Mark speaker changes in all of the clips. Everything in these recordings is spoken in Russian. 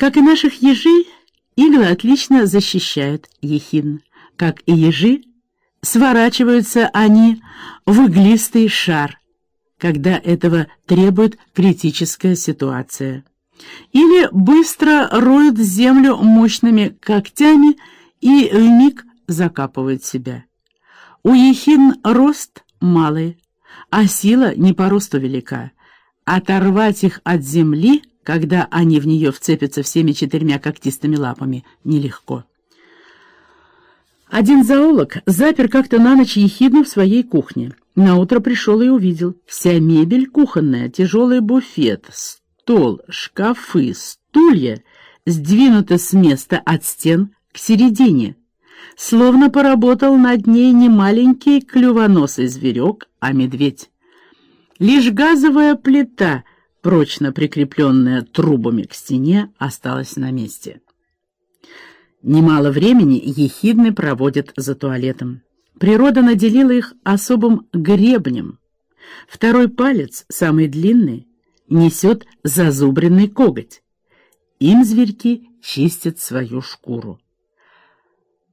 Speaker 1: Как и наших ежей, иглы отлично защищают ехидн. Как и ежи, сворачиваются они в иглистый шар, когда этого требует критическая ситуация. Или быстро роют землю мощными когтями и вмиг закапывают себя. У ехидн рост малый, а сила не по росту велика. Оторвать их от земли, когда они в нее вцепятся всеми четырьмя когтистыми лапами, нелегко. Один зоолог запер как-то на ночь ехидну в своей кухне. Наутро пришел и увидел. Вся мебель кухонная, тяжелый буфет, стол, шкафы, стулья сдвинуты с места от стен к середине. Словно поработал над ней не маленький клювоносый зверек, а медведь. Лишь газовая плита, прочно прикрепленная трубами к стене, осталась на месте. Немало времени ехидны проводят за туалетом. Природа наделила их особым гребнем. Второй палец, самый длинный, несет зазубренный коготь. Им зверьки чистят свою шкуру.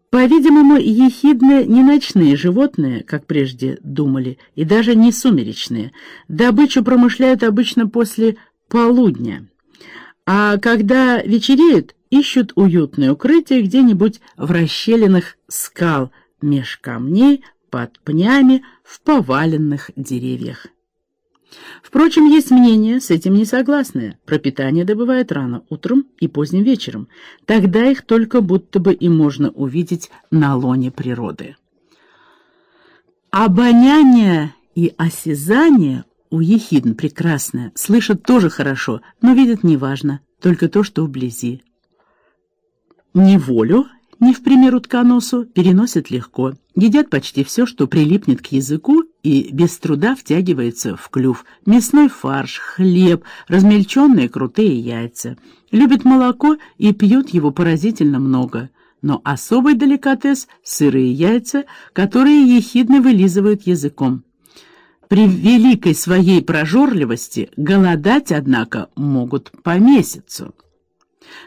Speaker 1: По-видимому, ехидны не ночные животные, как прежде думали, и даже не сумеречные. Добычу промышляют обычно после полудня. А когда вечереют, ищут уютное укрытие где-нибудь в расщелинах скал, меж камней, под пнями, в поваленных деревьях. Впрочем, есть мнение, с этим не согласное. Пропитание добывают рано утром и поздним вечером. Тогда их только будто бы и можно увидеть на лоне природы. Обоняние и осязание у ехидн прекрасное, слышат тоже хорошо, но видят неважно, только то, что вблизи. Неволю не в пример утконосу, переносят легко. Едят почти все, что прилипнет к языку и без труда втягивается в клюв. Мясной фарш, хлеб, размельченные крутые яйца. Любят молоко и пьют его поразительно много. Но особый деликатес — сырые яйца, которые ехидно вылизывают языком. При великой своей прожорливости голодать, однако, могут по месяцу.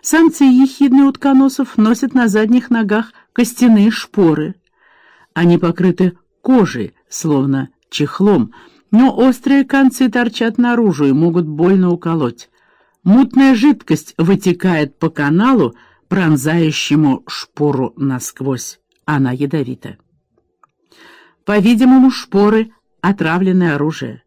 Speaker 1: Самцы ехидны утконосов носят на задних ногах костяные шпоры. Они покрыты кожей, словно чехлом, но острые концы торчат наружу и могут больно уколоть. Мутная жидкость вытекает по каналу, пронзающему шпору насквозь. Она ядовита. По-видимому, шпоры — отравленное оружие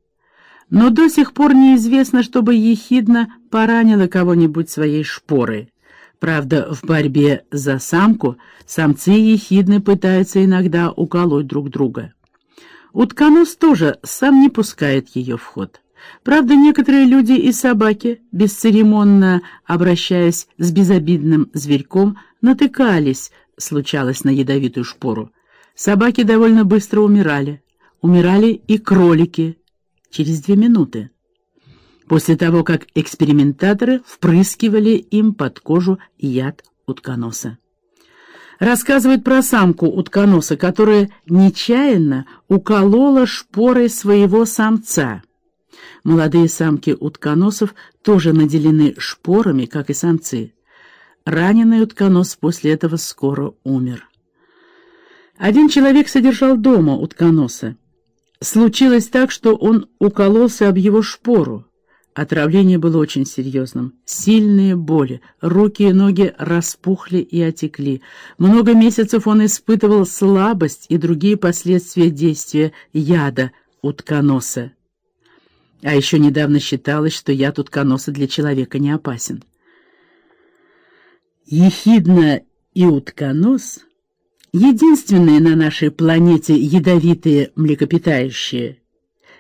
Speaker 1: но до сих пор неизвестно, чтобы ехидна поранила кого-нибудь своей шпорой. Правда, в борьбе за самку самцы ехидны пытаются иногда уколоть друг друга. Утконос тоже сам не пускает ее в ход. Правда, некоторые люди и собаки, бесцеремонно обращаясь с безобидным зверьком, натыкались, случалось на ядовитую шпору. Собаки довольно быстро умирали. Умирали и кролики, через две минуты, после того, как экспериментаторы впрыскивали им под кожу яд утконоса. Рассказывают про самку утконоса, которая нечаянно уколола шпорой своего самца. Молодые самки утконосов тоже наделены шпорами, как и самцы. Раненый утконос после этого скоро умер. Один человек содержал дома утконоса. Случилось так, что он укололся об его шпору. Отравление было очень серьезным. Сильные боли, руки и ноги распухли и отекли. Много месяцев он испытывал слабость и другие последствия действия яда утконоса. А еще недавно считалось, что яд утконоса для человека не опасен. Ехидна и утконос — единственные на нашей планете ядовитые млекопитающие,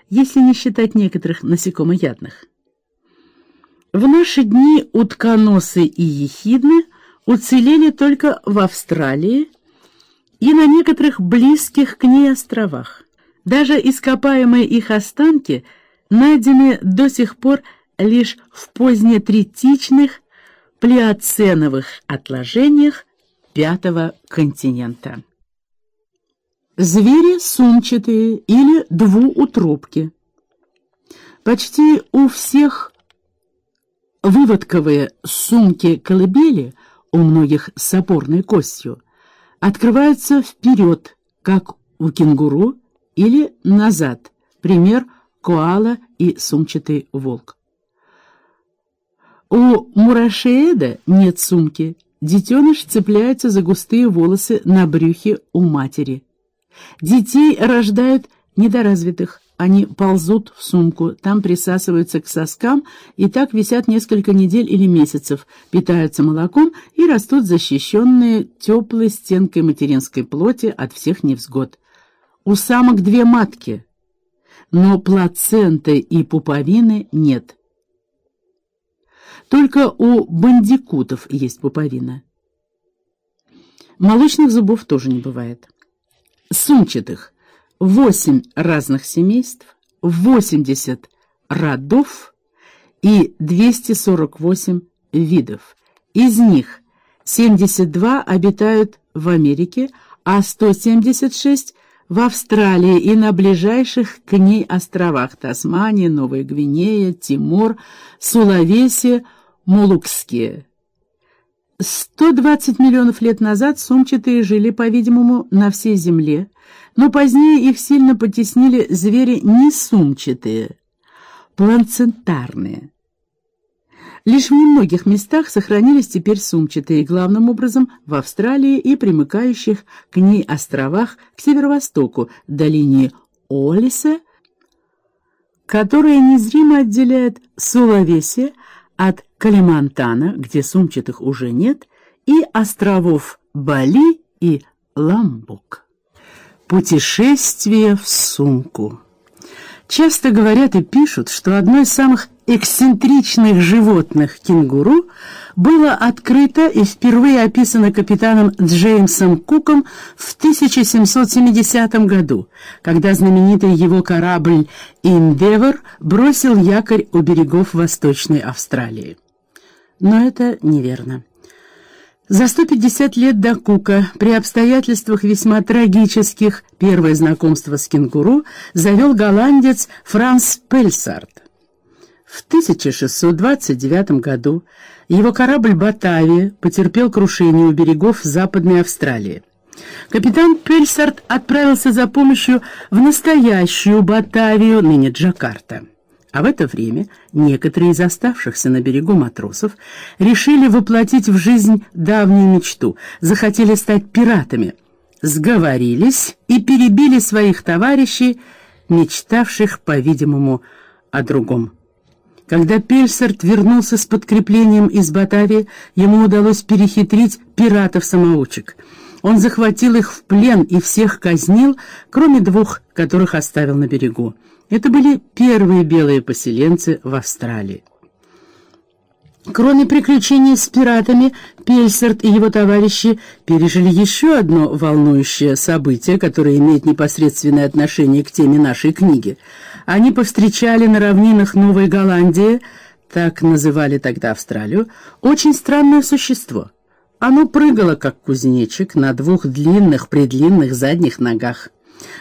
Speaker 1: если не считать некоторых насекомоядных. В наши дни утконосы и ехидны уцелели только в Австралии и на некоторых близких к ней островах. Даже ископаемые их останки найдены до сих пор лишь в позднетретичных плеоценовых отложениях пятого континента. Звери сумчатые или двуутробки. Почти у всех Выводковые сумки-колыбели, у многих с опорной костью, открываются вперед, как у кенгуру, или назад, пример коала и сумчатый волк. У мурашееда нет сумки, детеныш цепляется за густые волосы на брюхе у матери. Детей рождают недоразвитых, они ползут в сумку, там присасываются к соскам и так висят несколько недель или месяцев, питаются молоком и растут защищенные теплой стенкой материнской плоти от всех невзгод. У самок две матки, но плаценты и пуповины нет. Только у бандикутов есть пуповина. Молочных зубов тоже не бывает. Сумчатых восемь разных семейств, 80 родов и 248 видов. Из них 72 обитают в Америке, а 176 в Австралии и на ближайших к ней островах Тасмания, Новая Гвинея, Тимор, Сулавеси, Молукские. 120 миллионов лет назад сумчатые жили, по-видимому, на всей Земле, но позднее их сильно потеснили звери не сумчатые, планцентарные. Лишь в немногих местах сохранились теперь сумчатые, главным образом в Австралии и примыкающих к ней островах к северо-востоку, до линии Олиса, которая незримо отделяет Сулавеси от Калимантана, где сумчатых уже нет, и островов Бали и Ламбук. Путешествие в сумку. Часто говорят и пишут, что одно из самых эксцентричных животных кенгуру было открыто и впервые описано капитаном Джеймсом Куком в 1770 году, когда знаменитый его корабль «Индевор» бросил якорь у берегов Восточной Австралии. Но это неверно. За 150 лет до Кука, при обстоятельствах весьма трагических, первое знакомство с кенгуру завел голландец Франс Пельсарт. В 1629 году его корабль «Батавия» потерпел крушение у берегов Западной Австралии. Капитан Пельсарт отправился за помощью в настоящую Батавию, ныне Джакарта. А в это время некоторые из оставшихся на берегу матросов решили воплотить в жизнь давнюю мечту, захотели стать пиратами, сговорились и перебили своих товарищей, мечтавших, по-видимому, о другом. Когда Пельсарт вернулся с подкреплением из Батавии, ему удалось перехитрить пиратов-самоучек. Он захватил их в плен и всех казнил, кроме двух, которых оставил на берегу. Это были первые белые поселенцы в Австралии. Кроме приключений с пиратами, Пельсерт и его товарищи пережили еще одно волнующее событие, которое имеет непосредственное отношение к теме нашей книги. Они повстречали на равнинах Новой Голландии, так называли тогда Австралию, очень странное существо. Оно прыгало, как кузнечик, на двух длинных-предлинных задних ногах.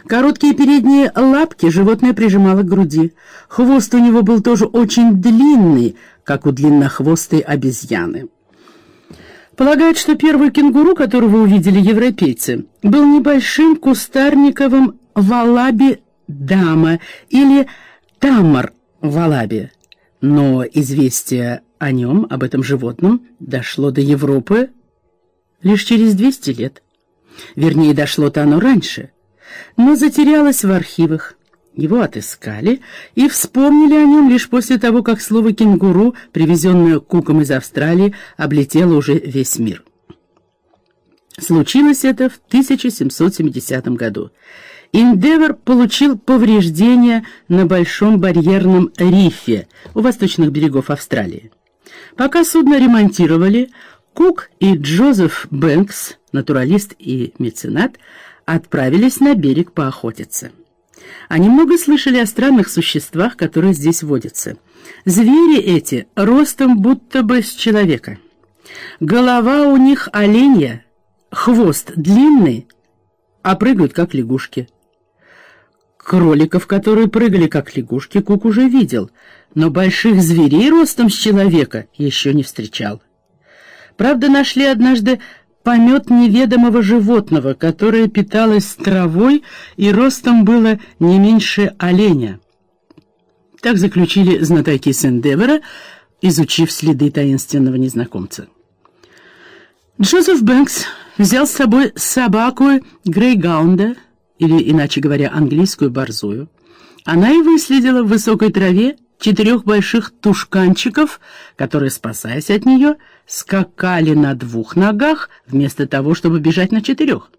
Speaker 1: Короткие передние лапки животное прижимало к груди. Хвост у него был тоже очень длинный, как у длиннохвостой обезьяны. Полагают, что первый кенгуру, которого увидели европейцы, был небольшим кустарниковым валаби-дама или тамар-валаби. Но известие о нем, об этом животном, дошло до Европы лишь через 200 лет. Вернее, дошло-то оно раньше – но затерялось в архивах. Его отыскали и вспомнили о нем лишь после того, как слово «кенгуру», привезенное Куком из Австралии, облетело уже весь мир. Случилось это в 1770 году. Индевор получил повреждения на Большом барьерном рифе у восточных берегов Австралии. Пока судно ремонтировали, Кук и Джозеф Бэнкс, натуралист и меценат, отправились на берег поохотиться. Они много слышали о странных существах, которые здесь водятся. Звери эти ростом будто бы с человека. Голова у них оленья, хвост длинный, а прыгают как лягушки. Кроликов, которые прыгали как лягушки, Кук уже видел, но больших зверей ростом с человека еще не встречал. Правда, нашли однажды помет неведомого животного, которое питалось травой и ростом было не меньше оленя. Так заключили знатоки Сендевера, изучив следы таинственного незнакомца. Джозеф Бэнкс взял с собой собаку Грейгаунда, или, иначе говоря, английскую борзую. Она и выследила в высокой траве четырех больших тушканчиков, которые, спасаясь от нее, скакали на двух ногах, вместо того, чтобы бежать на четырех.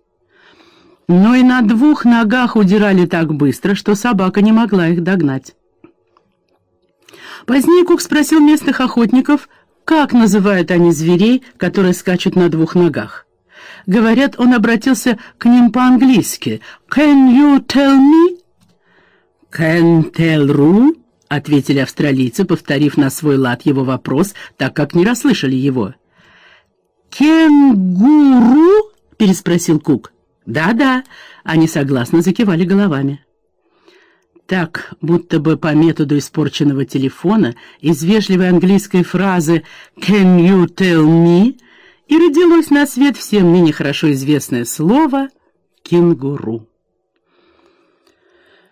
Speaker 1: Но и на двух ногах удирали так быстро, что собака не могла их догнать. Позднее Кук спросил местных охотников, как называют они зверей, которые скачут на двух ногах. Говорят, он обратился к ним по-английски. «Can you tell me?» «Can tell you?» — ответили австралийцы, повторив на свой лад его вопрос, так как не расслышали его. «Кенгуру?» — переспросил Кук. «Да-да», — они согласно закивали головами. Так, будто бы по методу испорченного телефона, из вежливой английской фразы «Can you tell me?» и родилось на свет всем ныне хорошо известное слово «кенгуру».